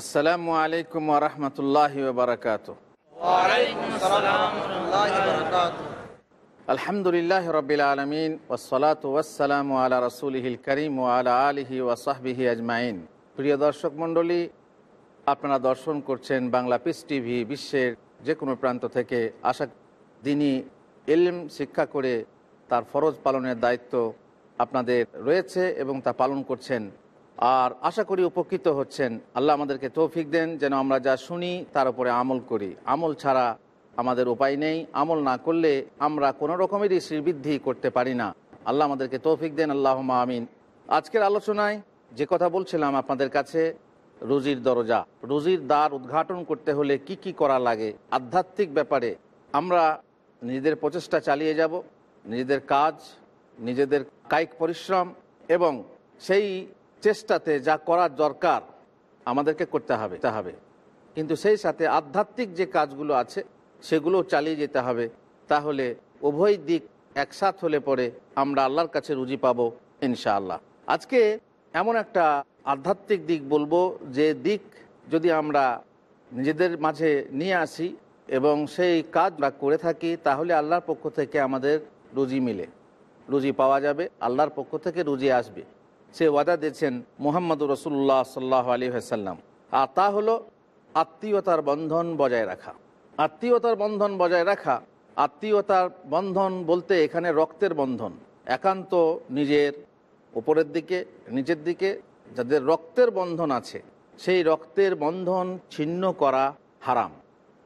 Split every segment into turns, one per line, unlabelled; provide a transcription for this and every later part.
আসসালামু আলাইকুম রহমতুল্লাহ বারকাত। আলহামদুলিল্লাহ রবিল আলমিন ওসলাত ওয়াসালাম আলা রসুলহিল করিম ও আলা আলহি ওয়াসাহবিহি আজমাইন। প্রিয় দর্শক মণ্ডলী, আপনারা দর্শন করছেন বাংলা পিস টিভি বিশ্বের যে কোনো প্রান্ত থেকে। আশা দিনই এলম শিক্ষা করে তার ফরজ পালনের দায়িত্ব আপনাদের রয়েছে এবং তা পালন করছেন। আর আশা করি উপকৃত হচ্ছেন। আল্লাহ আমাদেরকে তৌফিক দেন, যেন আমরা যা শুনি তার উপরে আমল করি। আমল ছাড়া আমাদের উপায় নেই। আমল না করলে আমরা কোনো রকমেরই শ্রীবৃদ্ধি করতে পারি না। আল্লাহ আমাদেরকে তৌফিক দেন আল্লাহ আমিন। আজকের আলোচনায় যে কথা বলছিলাম আপনাদের কাছে, রুজির দরজা। রুজির দ্বার উদ্ঘাটন করতে হলে কি কি করা লাগে? আধ্যাত্মিক ব্যাপারে আমরা নিজেদের প্রচেষ্টা চালিয়ে যাব, নিজেদের কাজ, নিজেদের কায়িক পরিশ্রম এবং সেই চেষ্টাতে যা করার দরকার, আমাদেরকে করতে হবে তা হবে। কিন্তু সেই সাথে আধ্যাত্মিক যে কাজগুলো আছে সেগুলো চালিয়ে যেতে হবে। তাহলে উভয় দিক একসাথ হলে পরে আমরা আল্লাহর কাছে রুজি পাবো, ইনশাআল্লাহ। আজকে এমন একটা আধ্যাত্মিক দিক বলব, যে দিক যদি আমরা নিজেদের মাঝে নিয়ে আসি এবং সেই কাজ আমরা করে থাকি, তাহলে আল্লাহর পক্ষ থেকে আমাদের রুজি মিলে। রুজি পাওয়া যাবে, আল্লাহর পক্ষ থেকে রুজি আসবে। সে ওয়াদা দিয়েছেন মোহাম্মদ রসুল্লাহ সাল্লাহ আলী হাসাল্লাম আর তা হলো আত্মীয়তার বন্ধন বজায় রাখা। আত্মীয়তার বন্ধন বজায় রাখা, আত্মীয়তার বন্ধন বলতে এখানে রক্তের বন্ধন। একান্ত নিজের উপরের দিকে, নিচের দিকে, যাদের রক্তের বন্ধন আছে, সেই রক্তের বন্ধন ছিন্ন করা হারাম।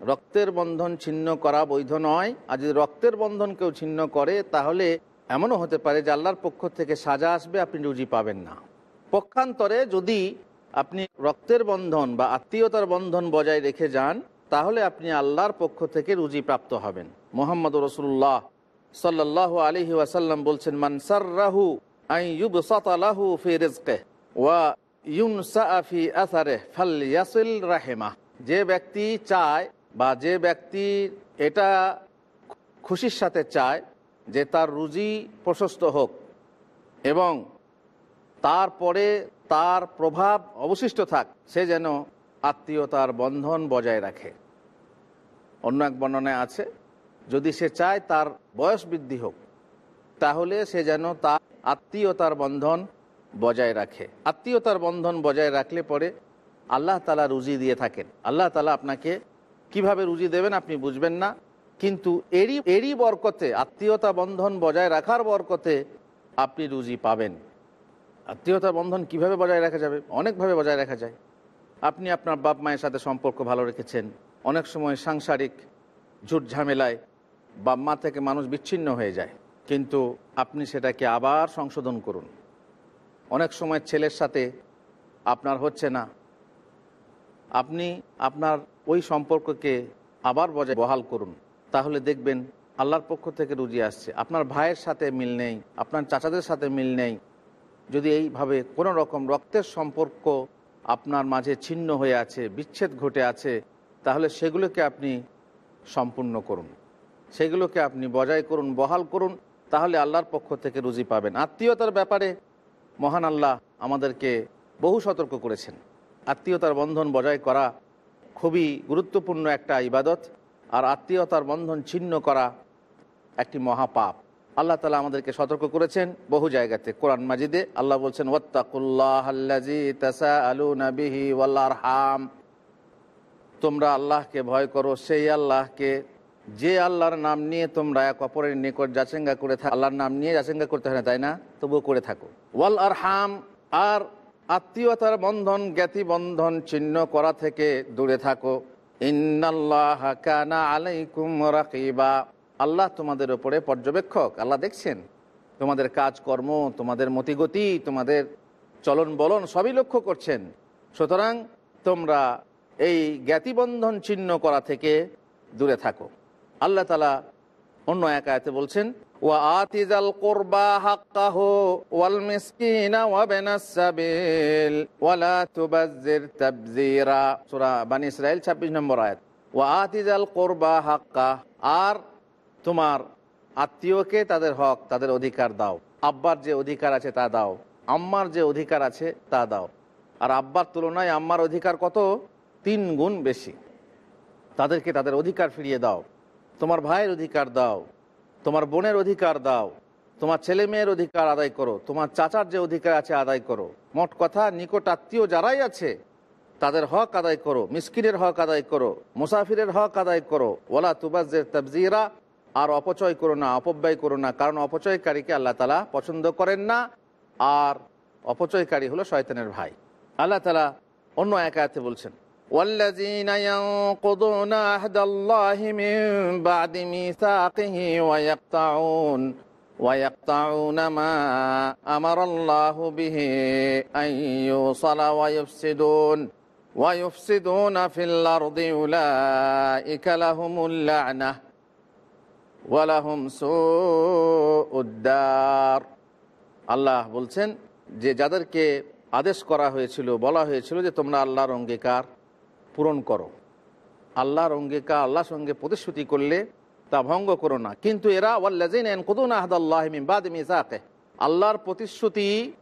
রক্তের বন্ধন ছিন্ন করা বৈধ নয়। আর যদি রক্তের বন্ধন কেউ ছিন্ন করে, তাহলে এমনও হতে পারে যে আল্লাহর পক্ষ থেকে সাজা আসবে, আপনি রুজি পাবেন না। পক্ষান্তরে যদি আপনি রক্তের বন্ধন বা আত্মীয়তার বন্ধন বজায় রেখে যান, তাহলে আপনি আল্লাহর পক্ষ থেকে রুজি প্রাপ্ত হবেন। মোহাম্মদ রসুল্লাহ সাল্লাহ আলহি ওয়াসাল্লাম বলছেন ফি রিজকে ওয়া রাহেমা। যে ব্যক্তি চায় বা যে ব্যক্তি এটা খুশির সাথে চায় যে তার রুজি প্রশস্ত হোক এবং তারপরে তার প্রভাব অবশিষ্ট থাক, সে যেন আত্মীয়তার বন্ধন বজায় রাখে। অন্য এক বর্ণনায় আছে, যদি সে চায় তার বয়স বৃদ্ধি হোক, তাহলে সে যেন তার আত্মীয়তার বন্ধন বজায় রাখে। আত্মীয়তার বন্ধন বজায় রাখলে পরে আল্লাহ তালা রুজি দিয়ে থাকেন। আল্লাহ তালা আপনাকে কীভাবে রুজি দেবেন আপনি বুঝবেন না কিন্তু এরই এরই বরকতে, আত্মীয়তা বন্ধন বজায় রাখার বরকতে আপনি রুজি পাবেন। আত্মীয়তা বন্ধন কীভাবে বজায় রাখা যাবে? অনেকভাবে বজায় রাখা যায়। আপনি আপনার বাপ মায়ের সাথে সম্পর্ক ভালো রেখেছেন। অনেক সময় সাংসারিক ঝুট ঝামেলায় বাপ মা থেকে মানুষ বিচ্ছিন্ন হয়ে যায়। কিন্তু আপনি সেটাকে আবার সংশোধন করুন। অনেক সময় ছেলের সাথে আপনার হচ্ছে না। আপনি আপনার ওই সম্পর্ককে আবার বজায় বহাল করুন। তাহলে দেখবেন আল্লাহর পক্ষ থেকে রুজি আসছে। আপনার ভাইয়ের সাথে মিল নেই, আপনার চাচাদের সাথে মিল নেই। যদি এইভাবে কোনো রকম রক্তের সম্পর্ক আপনার মাঝে ছিন্ন হয়ে আছে, বিচ্ছেদ ঘটে আছে, তাহলে সেগুলোকে আপনি সম্পূর্ণ করুন। সেগুলোকে আপনি বজায় করুন, বহাল করুন, তাহলে আল্লাহর পক্ষ থেকে রুজি পাবেন। আত্মীয়তার ব্যাপারে মহান আল্লাহ আমাদেরকে বহু সতর্ক করেছেন। আত্মীয়তার বন্ধন বজায় করা খুবই গুরুত্বপূর্ণ একটা ইবাদত। আর আত্মীয়তার বন্ধন ছিন্ন করা একটি মহাপাপ। আল্লাহ তালা আমাদেরকে সতর্ক করেছেন বহু জায়গাতে। কোরআন মাজিদে আল্লাহ বলছেন তোমরা আল্লাহকে ভয় করো, সেই আল্লাহকে। যে আল্লাহর নাম নিয়ে তোমরা এক অপরের নিকট যাচেঙ্গা করে থাকো, আল্লাহর নাম নিয়ে যাচেঙ্গা করতে হয় না, তাই না? তবুও করে থাকো। ওয়াল আর হাম আর আত্মীয়তার বন্ধন, জ্ঞাতি বন্ধন চিহ্ন করা থেকে দূরে থাকো। আল্লাহ তোমাদের ওপরে পর্যবেক্ষক। আল্লাহ দেখছেন। তোমাদের কাজকর্ম, তোমাদের মতিগতি, তোমাদের চলন বলন সবই লক্ষ্য করছেন। সুতরাং তোমরা এই জ্ঞাতিবন্ধন চিহ্ন করা থেকে দূরে থাকো। আল্লাহ তালা অন্য এক আয়তে বলছেন وآتذا القربى حقه والمسكين وابن السبيل ولا تبذر تبذيرا সূরা বানি ইসরাইল 26 নম্বর আয়াত وآتذا القربى حقه আর তোমার আত্মীয়কে তাদের হক তাদের অধিকার দাও আব্বার যে অধিকার আছে তা দাও আম্মার যে অধিকার আছে তা দাও আর আব্বার তুলনায় আম্মার অধিকার কত তিন গুণ বেশি তাদেরকে তাদের অধিকার ফিরিয়ে দাও তোমার ভাইয়ের অধিকার দাও তোমার বোনের অধিকার দাও। তোমার ছেলে মেয়ের অধিকার আদায় করো। তোমার চাচার যে অধিকার আছে আদায় করো। মোট কথা, নিকট আত্মীয় যারাই আছে, তাদের হক আদায় করো। মিসকিনের হক আদায় করো। মুসাফিরের হক আদায় করো। ওলা তুবাজের তাবজিরা আর অপচয় করো না, অপব্যয় করো না। কারণ অপচয়কারীকে আল্লাহ তালা পছন্দ করেন না। আর অপচয়কারী হলো শয়তানের ভাই। আল্লাহ তালা অন্য একাতে বলছেন والذين ينقضون عهد الله من بعد ميثاقه ويقطعون ويقطعون ما أمر الله به أن يوصل ويفسدون ويفسدون في الأرض أولئك لهم اللعنة ওয়ালাহুম উদ্দার আল্লাহ বলছেন যে যাদেরকে আদেশ করা হয়েছিল বলা হয়েছিল যে তোমরা আল্লাহর অঙ্গীকার পূরণ করো। আল্লাহর অঙ্গীকার, আল্লাহর সঙ্গে প্রতিশ্রুতি করলে তা ভঙ্গ করো না। কিন্তু এরা মিসাকে। আল্লাহর প্রতিশ্রুতি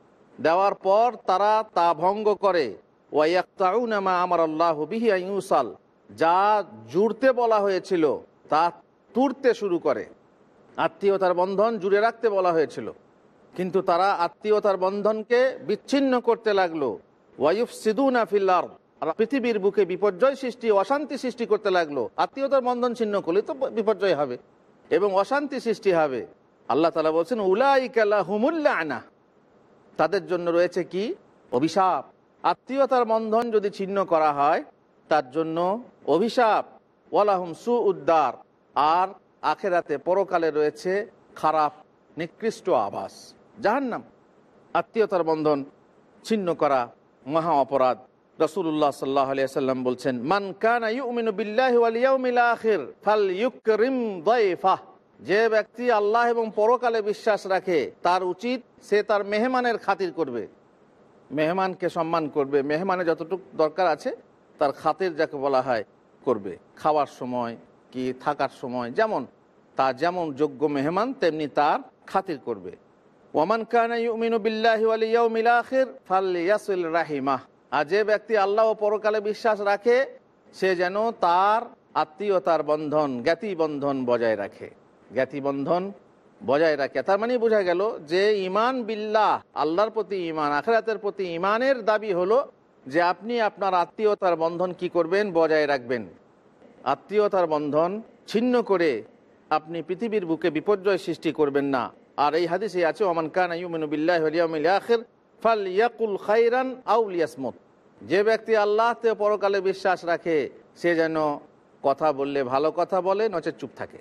দেওয়ার পর তারা তা ভঙ্গ করে। ওয়াইয়াক্তাউনামা আমার আল্লাহ বিহি আইউসাল যা জুড়তে বলা হয়েছিল, তা তুরতে শুরু করে। আত্মীয়তার বন্ধন জুড়ে রাখতে বলা হয়েছিল। কিন্তু তারা আত্মীয়তার বন্ধনকে বিচ্ছিন্ন করতে লাগল। ওয়াইফ সিদুনা ফিল্লার আর পৃথিবীর বুকে বিপর্যয় সৃষ্টি, অশান্তি সৃষ্টি করতে লাগল। আত্মীয়তার বন্ধন ছিন্ন করলে তো বিপর্যয় হবে এবং অশান্তি সৃষ্টি হবে। আল্লাহ তালা বলছেন উলাইকাল্লা হুমুল্লা আনা তাদের জন্য রয়েছে কি? অভিশাপ। আত্মীয়তার বন্ধন যদি ছিন্ন করা হয়, তার জন্য অভিশাপ। ওয়ালাহুম সু উদ্দার আর আখেরাতে পরকালে রয়েছে খারাপ, নিকৃষ্ট আবাস জাহান্নাম। আত্মীয়তার বন্ধন ছিন্ন করা মহা অপরাধ। রসুল্লাহ সাল্লাহ আলিয়াল্লাম বলছেন, মান কানা ইউমিনু বিল্লাহি ফাল ইউকরিম যে ব্যক্তি আল্লাহ এবং পরকালে বিশ্বাস রাখে, তার উচিত সে তার মেহমানের খাতির করবে। মেহমানকে সম্মান করবে মেহমানের যতটুকু দরকার আছে, তার খাতির যাকে বলা হয়, করবে। খাওয়ার সময় কি থাকার সময়, যেমন তার যেমন যোগ্য মেহমান, তেমনি তার খাতির করবে। ওমান কানাইমিনুবিল্লাহির রাহিমাহ। আর যে ব্যক্তি আল্লাহ ও পরকালে বিশ্বাস রাখে, সে যেন তার আত্মীয়তার বন্ধন, জ্ঞাতি বন্ধন বজায় রাখে। জ্ঞাতি বন্ধন বজায় রাখে। তার মানে বোঝা গেল যে ইমান বিল্লাহ, আল্লাহর প্রতি ইমান আখরাতের প্রতি ইমানের দাবি হলো যে আপনি আপনার আত্মীয়তার বন্ধন কি করবেন? বজায় রাখবেন। আত্মীয়তার বন্ধন ছিন্ন করে আপনি পৃথিবীর বুকে বিপর্যয় সৃষ্টি করবেন না। আর এই হাদিসে আছে, ওমান কান আখের ফাল ইয়াকুল খাইরান আউলিয়াসমত যে ব্যক্তি আল্লাহতে পরকালে বিশ্বাস রাখে, সে যেন কথা বললে ভালো কথা বলে, নচেত চুপ থাকে।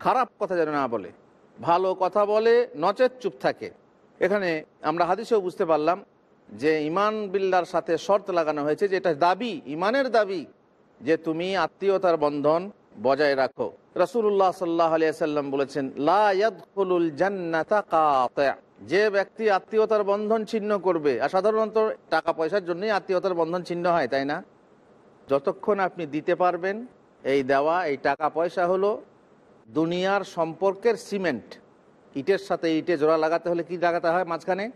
খারাপ কথা যেন না বলে, ভালো কথা বলে, নচেত চুপ থাকে। এখানে আমরা হাদিসেও বুঝতে পারলাম যে ইমান বিল্লার সাথে শর্ত লাগানো হয়েছে যে এটা দাবি, ইমানের দাবি যে তুমি আত্মীয়তার বন্ধন বজায় রাখো। রসুল্লাহ সাল্লাহ আলিয়াল্লাম বলেছেন লাউল জান্নাতা যে ব্যক্তি আত্মীয়তার বন্ধন ছিন্ন করবে, আর সাধারণত টাকা পয়সার জন্যই আত্মীয়তার বন্ধন ছিন্ন হয়, তাই না? যতক্ষণ আপনি দিতে পারবেন, এই দেওয়া, এই টাকা পয়সা হলো দুনিয়ার সম্পর্কের সিমেন্ট। ইটের সাথে ইটে জোড়া লাগাতে হলে কি লাগাতে হয় মাঝখানে?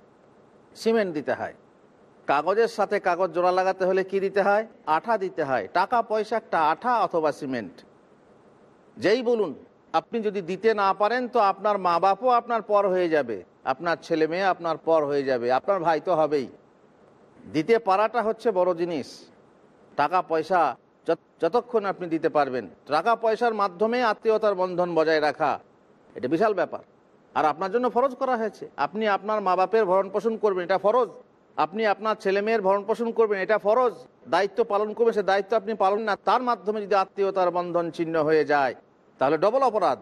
সিমেন্ট দিতে হয়। কাগজের সাথে কাগজ জোড়া লাগাতে হলে কি দিতে হয়? আঠা দিতে হয়। টাকা পয়সা একটা আঠা অথবা সিমেন্ট। যেই বলুন, আপনি যদি দিতে না পারেন তো আপনার মা বাপও আপনার পর হয়ে যাবে। আপনার ছেলে মেয়ে আপনার পর হয়ে যাবে। আপনার ভাই তো হবেই। দিতে পারাটা হচ্ছে বড় জিনিস। টাকা পয়সা যতক্ষণ আপনি দিতে পারবেন। টাকা পয়সার মাধ্যমে আত্মীয়তার বন্ধন বজায় রাখা, এটা বিশাল ব্যাপার। আর আপনার জন্য ফরজ করা হয়েছে। আপনি আপনার মা বাপের ভরণ পোষণ করবেন, এটা ফরজ। আপনি আপনার ছেলে মেয়ের ভরণ পোষণ করবেন, এটা ফরজ। দায়িত্ব পালন করবেন, সে দায়িত্ব আপনি পালন না, তার মাধ্যমে যদি আত্মীয়তার বন্ধন ছিন্ন হয়ে যায়, তাহলে ডবল অপরাধ।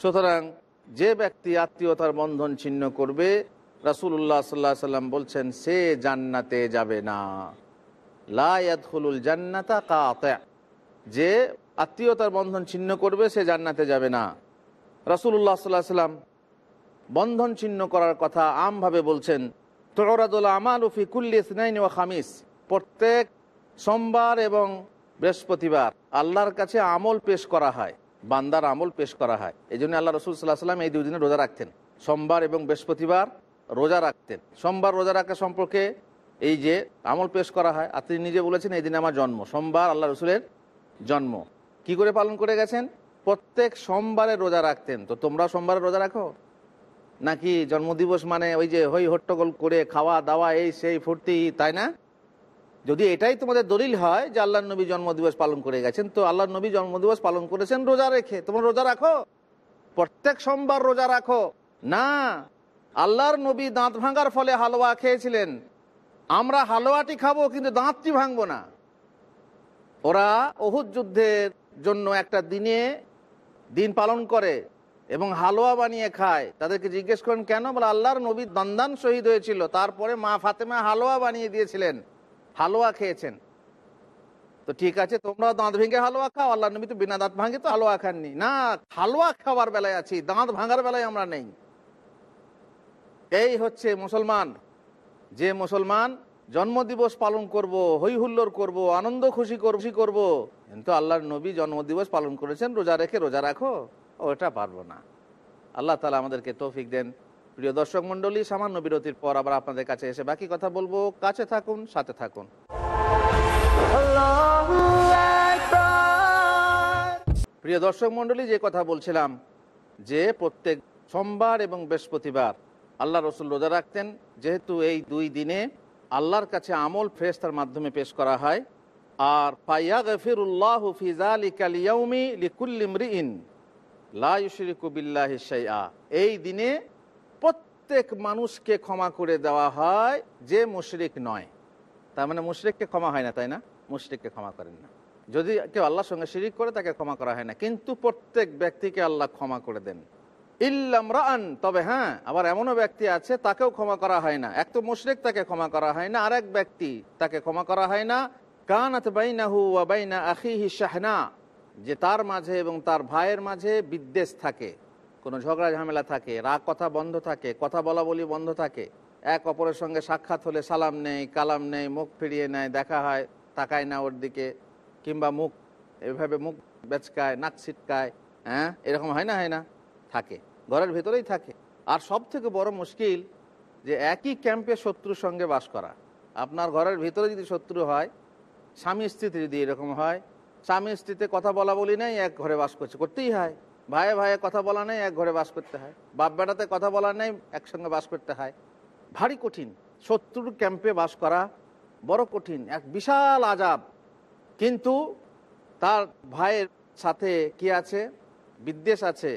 সুতরাং যে ব্যক্তি আত্মীয়তার বন্ধন ছিন্ন করবে রাসুল্লাহ সাল্লাহ সাল্লাম বলছেন, সে জান্নাতে যাবে না। লায়াদুল জান্নাতা কাতে। যে আত্মীয়তার বন্ধন ছিন্ন করবে, সে জান্নাতে যাবে না। রাসুল্লাহ সাল্লাহ সাল্লাম বন্ধন ছিন্ন করার কথা আমভাবে বলছেন, তোরাদুল আমাল উফি স্নাইন ও খামিস প্রত্যেক সোমবার এবং বৃহস্পতিবার আল্লাহর কাছে আমল পেশ করা হয়। বান্দার আমল পেশ করা হয়। এই জন্য আল্লাহ রসুল সাল্লাহ সাল্লাম এই দুই দিনে রোজা রাখতেন। সোমবার এবং বৃহস্পতিবার রোজা রাখতেন। সোমবার রোজা রাখা সম্পর্কে এই যে আমল পেশ করা হয়, আর তিনি নিজে বলেছেন, এই দিনে আমার জন্ম। সোমবার আল্লাহ রসুলের জন্ম। কি করে পালন করে গেছেন? প্রত্যেক সোমবারে রোজা রাখতেন। তো তোমরা সোমবারে রোজা রাখো? নাকি জন্মদিবস মানে ওই যে হই হট্টগোল করে খাওয়া দাওয়া এই সেই ফুর্তি, তাই না? যদি এটাই তোমাদের দলিল হয় যে আল্লাহ নবী জন্মদিবস পালন করে গেছেন, তো আল্লাহ নবী জন্মদিবস পালন করেছেন রোজা রেখে। তোমরা রোজা রাখো? প্রত্যেক সোমবার রোজা রাখো। না, আল্লাহর নবী দাঁত ভাঙার ফলে হালুয়া খেয়েছিলেন। আমরা হালুয়াটি খাব, কিন্তু দাঁতটি ভাঙবো না। ওরা অহুদ যুদ্ধের জন্য একটা দিনে দিন পালন করে এবং হালুয়া বানিয়ে খায়। তাদেরকে জিজ্ঞেস করেন, কেন? বলে, আল্লাহর নবী দন্দান শহীদ হয়েছিল। তারপরে মা ফাতেমা হালুয়া বানিয়ে দিয়েছিলেন। হালুয়া খেয়েছেন। তো ঠিক আছে তোমরা দাঁত ভেঙে হালুয়া খাও আল্লাহ নবী তো বিনা দাঁত ভাঙে তো হালুয়া খাননি। না, হালুয়া খাওয়ার বেলায় আছি, দাঁত ভাঙার বেলায় আমরা নেই। এই হচ্ছে মুসলমান, যে মুসলমান জন্মদিবস পালন করব হই হুল্লোর করব, আনন্দ খুশি খুশি করব, কিন্তু আল্লাহর নবী জন্মদিবস পালন করেছেন, রোজা রেখে রোজা রাখো, ওটা পারব না। আল্লাহ তালা আমাদেরকে তৌফিক দেন। প্রিয় দর্শক মন্ডলী সামান্য বিরতির পর আবার আপনাদের কাছে এসে বাকি কথা বলব। কাছে থাকুন, সাথে থাকুন। প্রিয় দর্শক মন্ডলী যে কথা বলছিলাম যে প্রত্যেক সোমবার এবং বৃহস্পতিবার আল্লাহ রসুল রোজা রাখতেন, যেহেতু এই দুই দিনে আল্লাহর কাছে আমল ফেরেস্তার মাধ্যমে পেশ করা হয়। আর পাইয়া গফিরুল্লাহ ফিজালি কালিয়াউমি লিকুল্লিমরিন লাইশরিকুবিল্লাহিসাইয়া এই দিনে প্রত্যেক মানুষকে ক্ষমা করে দেওয়া হয় যে মুশরিক নয়। তার মানে মুশরিককে ক্ষমা হয় না, তাই না? মুশরিককে ক্ষমা করেন না। যদি কেউ আল্লাহর সঙ্গে শিরিক করে, তাকে ক্ষমা করা হয় না। কিন্তু প্রত্যেক ব্যক্তিকে আল্লাহ ক্ষমা করে দেন। ইল্লাম রান তবে হ্যাঁ আবার এমনও ব্যক্তি আছে, তাকেও ক্ষমা করা হয় না। এক তো মুশরিক তাকে ক্ষমা করা হয় না, আরেক ব্যক্তি তাকে ক্ষমা করা হয় না। কানাত বাইনাহু ওয়া বাইনা আখিহি শাহনা, যে তার মাঝে এবং তার ভাইয়ের মাঝে বিদ্বেষ থাকে। কোনো ঝগড়া ঝামেলা থাকে, রাগ কথা বন্ধ থাকে, কথা বলা বলি বন্ধ থাকে, এক অপরের সঙ্গে সাক্ষাৎ হলে সালাম নেই, কালাম নেই, মুখ ফিরিয়ে নেয়, দেখা হয়, তাকায় না ওর দিকে, কিংবা মুখ এভাবে মুখ বেচকায়, নাক ছিটকায় হ্যাঁ? এরকম হয় না হয় না? থাকে, ঘরের ভেতরেই থাকে। আর সব থেকে বড় মুশকিল যে একই ক্যাম্পে শত্রুর সঙ্গে বাস করা। আপনার ঘরের ভিতরে যদি শত্রু হয়, স্বামী স্ত্রীতে যদি এরকম হয়, স্বামী স্ত্রীতে কথা বলা বলি নেই, এক ঘরে বাস করছে, করতেই হয়। ভাইয়ে ভাইয়ে কথা বলা নেই, এক ঘরে বাস করতে হয়। বাপ বেটাতে কথা বলা নেই, একসঙ্গে বাস করতে হয়। ভারী কঠিন, শত্রুর ক্যাম্পে বাস করা বড় কঠিন, এক বিশাল আজাব। কিন্তু তার ভাইয়ের সাথে কি আছে? বিদ্বেষ আছে।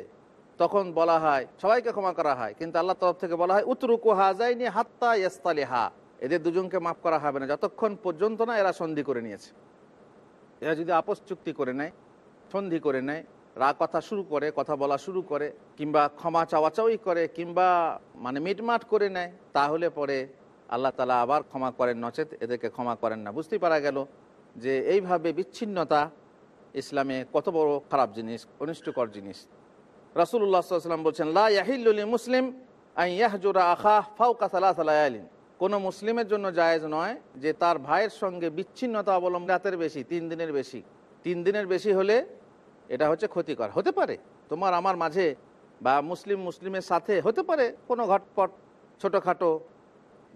তখন বলা হয়, সবাইকে ক্ষমা করা হয়, কিন্তু আল্লাহ তরফ থেকে বলা হয়, উতরুকু হাজাইনি হাত্তা ইস্তালি হা এদের দুজনকে মাফ করা হবে না। যতক্ষণ পর্যন্ত না এরা সন্ধি করে নিয়েছে। এরা যদি আপোষ চুক্তি করে নেয়, সন্ধি করে নেয় রা কথা শুরু করে, কথা বলা শুরু করে, কিংবা ক্ষমা চাওয়া চাওয়াই করে, কিংবা মানে মিটমাট করে নেয়, তাহলে পরে আল্লাহ তালা আবার ক্ষমা করেন নচেত, এদেরকে ক্ষমা করেন না। বুঝতেই পারা গেল যে এইভাবে বিচ্ছিন্নতা ইসলামে কত বড় খারাপ জিনিস, অনিষ্টকর জিনিস। রাসুল্লাহ সাল্লাম বলছেন লাহিল্লি মুসলিম আইয়াহজুরা আখা ফাউকা সালাহ সালায়ালিন কোনো মুসলিমের জন্য জায়েজ নয় যে তার ভাইয়ের সঙ্গে বিচ্ছিন্নতা অবলম্বন, রাতের বেশি, তিন দিনের বেশি। তিন দিনের বেশি হলে এটা হচ্ছে ক্ষতিকর। হতে পারে। তোমার আমার মাঝে বা মুসলিম মুসলিমের সাথে হতে পারে কোনো ঘটপট, ছোটোখাটো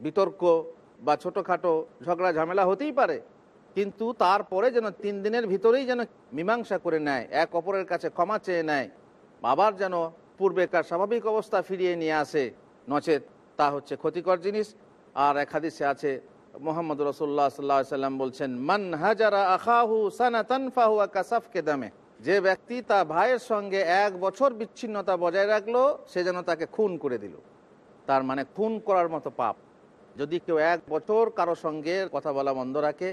বিতর্ক বা ছোটোখাটো ঝগড়া ঝামেলা হতেই পারে। কিন্তু তারপরে যেন তিন দিনের ভিতরেই যেন মীমাংসা করে নেয়, এক অপরের কাছে ক্ষমা চেয়ে নেয়, আবার যেন পূর্বেকার স্বাভাবিক অবস্থা ফিরিয়ে নিয়ে আসে, নচেত তা হচ্ছে ক্ষতিকর জিনিস। আর এক হাদিসে আছে, মোহাম্মদ রসুল্লাহ সাল্লাহ সাল্লাম বলছেন, মান হাজারা আখাহু সানাতান ফাহুয়া কাসাফকে দামে। যে ব্যক্তি তার ভাইয়ের সঙ্গে এক বছর বিচ্ছিন্নতা বজায় রাখল, সে যেন তাকে খুন করে দিল। তার মানে খুন করার মতো পাপ। যদি কেউ এক বছর কারও সঙ্গে কথা বলা বন্ধ রাখে,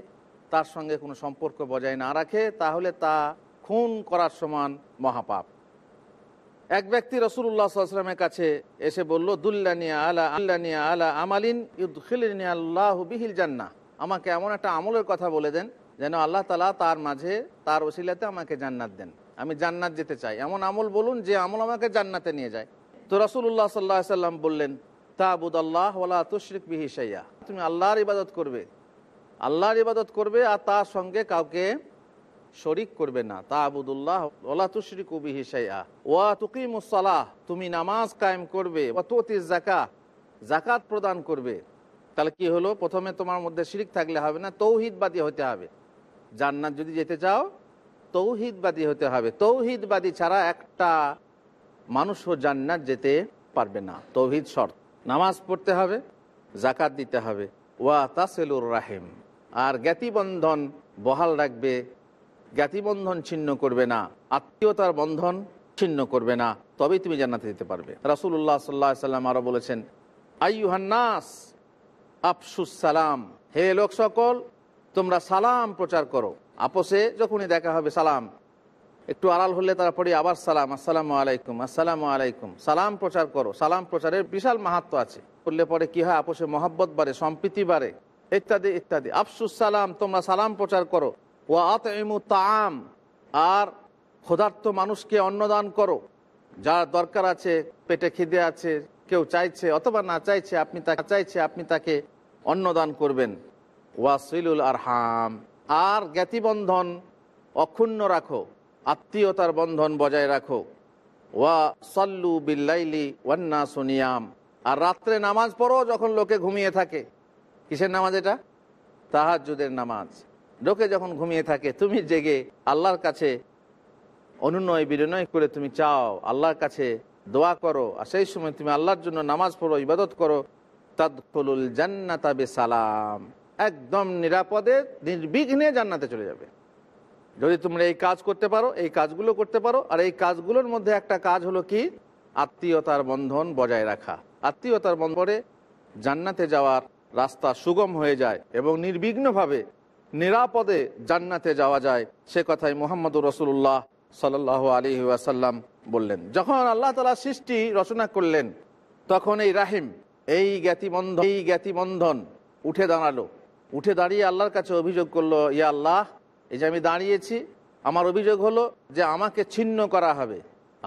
তার সঙ্গে কোনো সম্পর্ক বজায় না রাখে, তাহলে তা খুন করার সমান মহাপাপ। এক ব্যক্তি রসুল্লাহ সাল্লামের কাছে এসে বলল দুল্লানিয়া আলা আল্লানিয়া আলা আমালিন ইউদ্খিলিনী আল্লাহ বিহিল জান্না আমাকে এমন একটা আমলের কথা বলে দেন যেন আল্লাহ তালা তার মাঝে, তার ওসিলাতে আমাকে জান্নাত দেন। আমি জান্নাত যেতে চাই। এমন আমল বলুন, যে আমল আমাকে জান্নাতে নিয়ে যায়। তো রসুল্লাহ সাল্লাহ সাল্লাম বললেন তাবুদ আল্লাহ ওলা তুশরিক বিহি সাইয়া তুমি আল্লাহর ইবাদত করবে। আল্লাহর ইবাদত করবে আর তার সঙ্গে কাউকে শরিক করবে না। তা আবুদুল্লাহ ওলা তুশরিক বিহি সাইয়া ওয়া তুকিমুসালাহ তুমি নামাজ কায়েম করবে। ওয়া তুতি জাকা জাকাত প্রদান করবে। তাহলে কি হলো? প্রথমে তোমার মধ্যে শিরিক থাকলে হবে না, তৌহিদবাদী হতে হবে। জান্নাত যদি যেতে চাও, তৌহিদবাদী হতে হবে। তৌহিদবাদী ছাড়া একটা মানুষও জান্নাত যেতে পারবে না। তৌহিদ শর্ত। নামাজ পড়তে হবে জাকাত দিতে হবে। ওয়া তাসেলুর রাহিম। আর জ্ঞাতিবন্ধন বহাল রাখবে। জ্ঞাতিবন্ধন ছিন্ন করবে না। আত্মীয়তার বন্ধন ছিন্ন করবে না। তবেই তুমি জান্নাতে যেতে পারবে। রাসুল্লাহ সাল্লাহ সাল্লাম আরও বলেছেন আইহান্নাস আফসুস সালাম। হে লোক সকল তোমরা সালাম প্রচার করো। আপোষে যখনই দেখা হবে সালাম। একটু আড়াল হলে তারপরে আবার সালাম, আসসালামু আলাইকুম আসসালামু আলাইকুম। সালাম প্রচার করো। সালাম প্রচারের বিশাল মাহাত্ম আছে। করলে পরে কি হয়? আপোষে মহাব্বত বাড়ে, সম্প্রীতি বাড়ে। ইত্যাদি ইত্যাদি। আফসুস সালাম, তোমরা সালাম প্রচার করো। ও আতমু তাম আর ক্ষুধার্ত মানুষকে অন্নদান করো। যার দরকার আছে, পেটে খিদে আছে, কেউ চাইছে অথবা না চাইছে, আপনি তাকে, চাইছে আপনি তাকে অন্নদান করবেন। ওয়াসিলুল আরহাম। আর জ্ঞাতিবন্ধন অক্ষুণ্ণ রাখো, আত্মীয়তার বন্ধন বজায় রাখো। ওয়া সল্লু বিল্লাইলি ওয়ান্না সুনিয়াম আর রাত্রে নামাজ পড়ো যখন লোকে ঘুমিয়ে থাকে। কিসের নামাজ এটা? তাহাজুদের নামাজ। লোকে যখন ঘুমিয়ে থাকে, তুমি জেগে আল্লাহর কাছে অনুনয় বিনয় করে তুমি চাও, আল্লাহর কাছে দোয়া করো। আর সেই সময় তুমি আল্লাহর জন্য নামাজ পড়ো, ইবাদত করো। তাদুল জান্নাতাবে সালাম একদম নিরাপদে, নির্বিঘ্নে জান্নাতে চলে যাবে। যদি তোমরা এই কাজ করতে পারো, এই কাজগুলো করতে পারো, আর এই কাজগুলোর মধ্যে একটা কাজ হলো কি? আত্মীয়তার বন্ধন বজায় রাখা। আত্মীয়তার বন্ধনে জান্নাতে যাওয়ার রাস্তা সুগম হয়ে যায় এবং নির্বিঘ্নভাবে নিরাপদে জান্নাতে যাওয়া যায়, সে কথাই মোহাম্মদুর রসুল্লাহ সাল্লাহ আলী ওয়াসাল্লাম বললেন। যখন আল্লাহ তালা সৃষ্টি রচনা করলেন, তখন এই রাহিম, এই জ্ঞাতিবন্ধন এই জ্ঞাতিবন্ধন উঠে দাঁড়াল। উঠে দাঁড়িয়ে আল্লাহর কাছে অভিযোগ করল, ইয়া আল্লাহ, এই যে আমি দাঁড়িয়েছি, আমার অভিযোগ হলো যে আমাকে ছিন্ন করা হবে,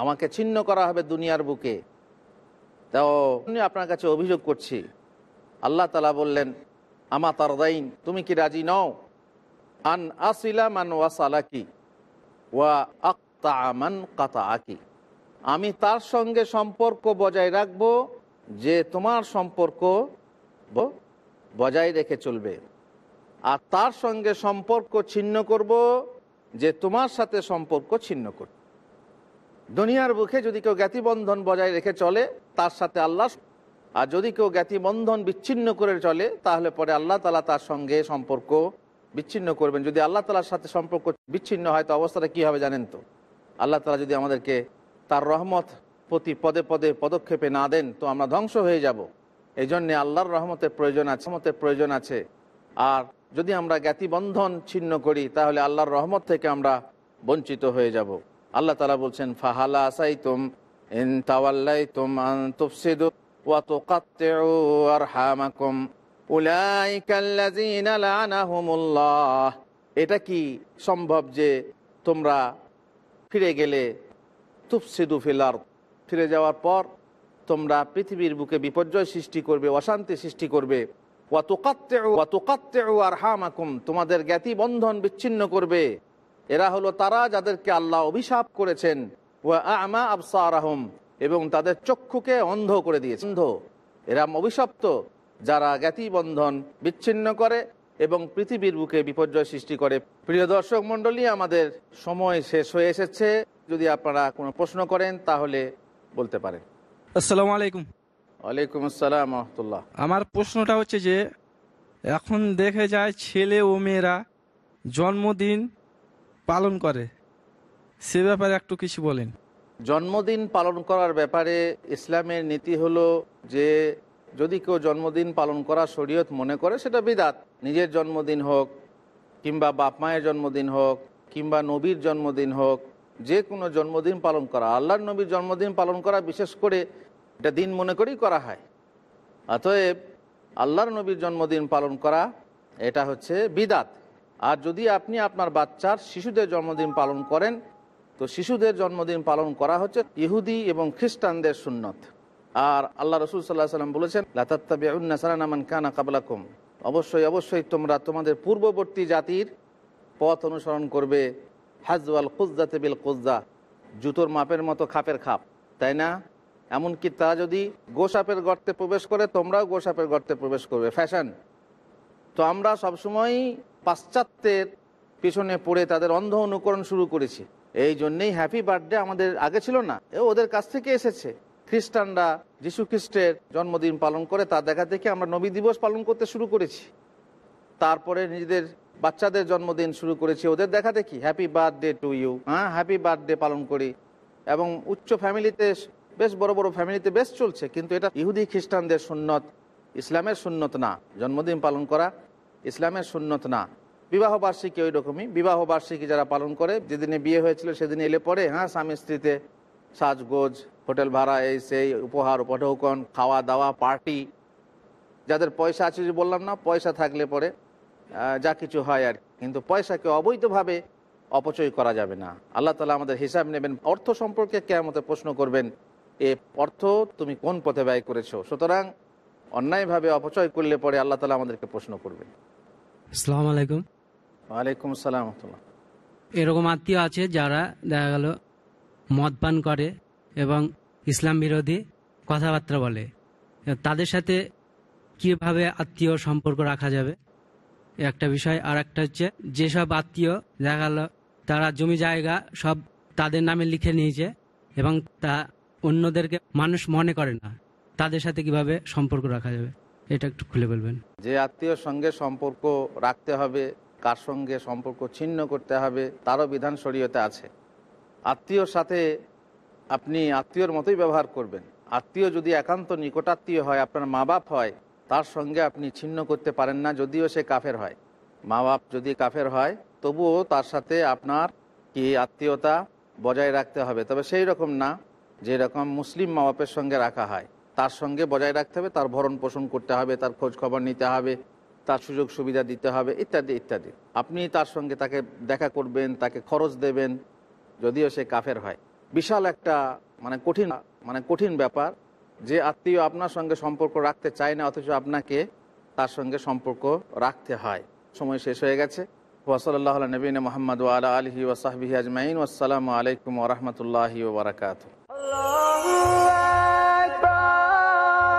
আমাকে ছিন্ন করা হবে দুনিয়ার বুকে। তাও আপনার কাছে অভিযোগ করছি। আল্লাহ তালা বললেন, আমা তারদাইন, তুমি কি রাজি নও? আন আসিলা মান ওয়াসালাকি ওয়া আক্তা আমান কাতা আকি আমি তার সঙ্গে সম্পর্ক বজায় রাখব যে তোমার সম্পর্ক বজায় রেখে চলবে। আর তার সঙ্গে সম্পর্ক ছিন্ন করব যে তোমার সাথে সম্পর্ক ছিন্ন কর। দুনিয়ার বুকে যদি কেউ জ্ঞাতিবন্ধন বজায় রেখে চলে, তার সাথে আল্লাহ আর যদি কেউ জ্ঞাতিবন্ধন বিচ্ছিন্ন করে চলে, তাহলে পরে আল্লাহ তালা তার সঙ্গে সম্পর্ক বিচ্ছিন্ন করবেন। যদি আল্লাহ তালার সাথে সম্পর্ক বিচ্ছিন্ন হয়, তো অবস্থাটা কী হবে জানেন তো? আল্লাহ তালা যদি আমাদেরকে তার রহমত প্রতি পদে পদে পদক্ষেপে না দেন, তো আমরা ধ্বংস হয়ে যাব। এই জন্যে আল্লাহর রহমতের প্রয়োজন আছে, রহমতের প্রয়োজন আছে। আর যদি আমরা জ্ঞাতিবন্ধন ছিন্ন করি, তাহলে আল্লাহর রহমত থেকে আমরা বঞ্চিত হয়ে যাব। আল্লাহ তালা বলছেন, ফাহালা আসাই তুম ইন তাওয়াল্লাই তুম তুফসিদু ওয়া তুকাত্তিউ আরহামাকুম। উলাইকাল্লাযীনা লানাহুমুল্লাহ। এটা কি সম্ভব যে তোমরা ফিরে গেলে তুফসিদু ফিলার ফিরে যাওয়ার পর তোমরা পৃথিবীর বুকে বিপর্যয় সৃষ্টি করবে, অশান্তি সৃষ্টি করবে। তোমাদের জ্ঞাতি বন্ধন বিচ্ছিন্ন করবে। এরা হলো তারা যাদেরকে আল্লাহ অভিশাপ করেছেন। আমা এবং তাদের চক্ষুকে অন্ধ করে দিয়েছে। অন্ধ। এরা অভিশপ্ত, যারা জ্ঞাতি বন্ধন বিচ্ছিন্ন করে এবং পৃথিবীর বুকে বিপর্যয় সৃষ্টি করে। প্রিয় দর্শক মণ্ডলী, আমাদের সময় শেষ হয়ে এসেছে। যদি আপনারা কোনো প্রশ্ন করেন, তাহলে বলতে পারেন।
আসসালামু আলাইকুম।
ওয়ালাইকুম আসসালাম রহমতুল্লাহ।
আমার প্রশ্নটা হচ্ছে যে এখন দেখে যায় ছেলে ও মেয়েরা জন্মদিন পালন করে। সে ব্যাপারে একটু কিছু বলেন।
জন্মদিন পালন করার ব্যাপারে ইসলামের নীতি হলো যে যদি কেউ জন্মদিন পালন করা শরীয়ত মনে করে সেটা বিদাত। নিজের জন্মদিন হোক কিংবা বাপ মায়ের জন্মদিন হোক কিংবা নবীর জন্মদিন হোক যে কোনো জন্মদিন পালন করা। আল্লাহর নবীর জন্মদিন পালন করা বিশেষ করে এটা দিন মনে করেই করা হয়। অতএব আল্লাহর নবীর জন্মদিন পালন করা, এটা হচ্ছে বিদাত। আর যদি আপনি আপনার বাচ্চার শিশুদের জন্মদিন পালন করেন, তো শিশুদের জন্মদিন পালন করা হচ্ছে ইহুদি এবং খ্রিস্টানদের সুন্নত। আর আল্লাহ রসুল সাল্লাহ সাল্লাম বলেছেন লাতাত্তাবিউন্নাসালামান কানা কাবলাকুম। অবশ্যই অবশ্যই তোমরা তোমাদের পূর্ববর্তী জাতির পথ অনুসরণ করবে। হাজওয়াল কুজ্জাতে বিল কুজ্জা, জুতোর মাপের মতো খাপের খাপ, তাই না? এমনকি তা যদি গোসাপের গর্তে প্রবেশ করে, তোমরাও গোসাপের গর্তে প্রবেশ করবে। ফ্যাশন। তো আমরা সবসময় পাশ্চাত্যের পিছনে পড়ে তাদের অন্ধ অনুকরণ শুরু করেছি। এই জন্যেই হ্যাপি বার্থডে আমাদের আগে ছিল না। এ ওদের কাছ থেকে এসেছে। খ্রিস্টানরা যীশু খ্রিস্টের জন্মদিন পালন করে, তা দেখা থেকে আমরা নবী দিবস পালন করতে শুরু করেছি। তারপরে নিজেদের বাচ্চাদের জন্মদিন শুরু করেছি, ওদের দেখা দেখি। হ্যাপি বার্থডে টু ইউ হ্যাঁ হ্যাপি বার্থডে পালন করি। এবং উচ্চ ফ্যামিলিতে বেশ বড় বড় ফ্যামিলিতে বেশ চলছে, কিন্তু এটা ইহুদি খ্রিস্টানদের সুন্নত, ইসলামের সুন্নত না। জন্মদিন পালন করা ইসলামের সুন্নত না। বিবাহ বার্ষিকী ওই রকমই বিবাহ বার্ষিকী যারা পালন করে, যেদিনে বিয়ে হয়েছিল সেদিন এলে পরে হ্যাঁ স্বামী স্ত্রীতে সাজগোজ, হোটেল ভাড়া, এই সেই, উপহার, উপঢৌকন খাওয়া দাওয়া পার্টি, যাদের পয়সা আছে যে বললাম না, পয়সা থাকলে পরে যা কিছু হয় আর। কিন্তু পয়সাকে অবৈধভাবে অপচয় করা যাবে না। আল্লাহ তালা আমাদের হিসাব নেবেন, অর্থ সম্পর্কে কেমতে প্রশ্ন করবেন এ অর্থ তুমি কোন পথে ব্যয় করেছ? সুতরাং অন্যায়ভাবে অপচয় করলে পরে আল্লাহ তালা আমাদেরকে প্রশ্ন করবেন।
আসসালামু আলাইকুম।
ওয়ালাইকুম আসসালাম
এরকম আত্মীয় আছে যারা দেখা গেল মদ পান করে এবং ইসলাম বিরোধী কথাবার্তা বলে। তাদের সাথে কীভাবে আত্মীয় সম্পর্ক রাখা যাবে? একটা বিষয় আর একটা হচ্ছে যেসব আত্মীয় দেখা গেল তারা জমি জায়গা সব তাদের নামে লিখে নিয়েছে এবং তা অন্যদেরকে মানুষ মনে করে না, তাদের সাথে কীভাবে সম্পর্ক রাখা যাবে? এটা একটু খুলে বলবেন।
যে আত্মীয়র সঙ্গে সম্পর্ক রাখতে হবে, কার সঙ্গে সম্পর্ক ছিন্ন করতে হবে, তারও বিধান শরীয়তে আছে। আত্মীয়র সাথে আপনি আত্মীয়র মতোই ব্যবহার করবেন। আত্মীয় যদি একান্ত নিকটাত্মীয় হয়, আপনার মা বাপ হয়, তার সঙ্গে আপনি ছিন্ন করতে পারেন না, যদিও সে কাফের হয়। মা বাপ যদি কাফের হয়, তবুও তার সাথে আপনার কি আত্মীয়তা বজায় রাখতে হবে? তবে সেই রকম না। যে রকম মুসলিম মা বাপের সঙ্গে রাখা হয়, তার সঙ্গে বজায় রাখতে হবে, তার ভরণ পোষণ করতে হবে, তার খোঁজ খবর নিতে হবে, তার সুযোগ সুবিধা দিতে হবে, ইত্যাদি ইত্যাদি। আপনি তার সঙ্গে তাকে দেখা করবেন, তাকে খরচ দেবেন, যদিও সে কাফের হয়। বিশাল একটা মানে কঠিন মানে কঠিন ব্যাপার যে আত্মীয় আপনার সঙ্গে সম্পর্ক রাখতে চায় না, অথচ আপনাকে তার সঙ্গে সম্পর্ক রাখতে হয়। সময় শেষ হয়ে গেছে। ওসলাল্লাহ নবীন মোহাম্মদ আলা আলহি ওসাহবি আজমাইন। আসসালামু আলাইকুম ওরহমতুল্লাহি ওবরাকাত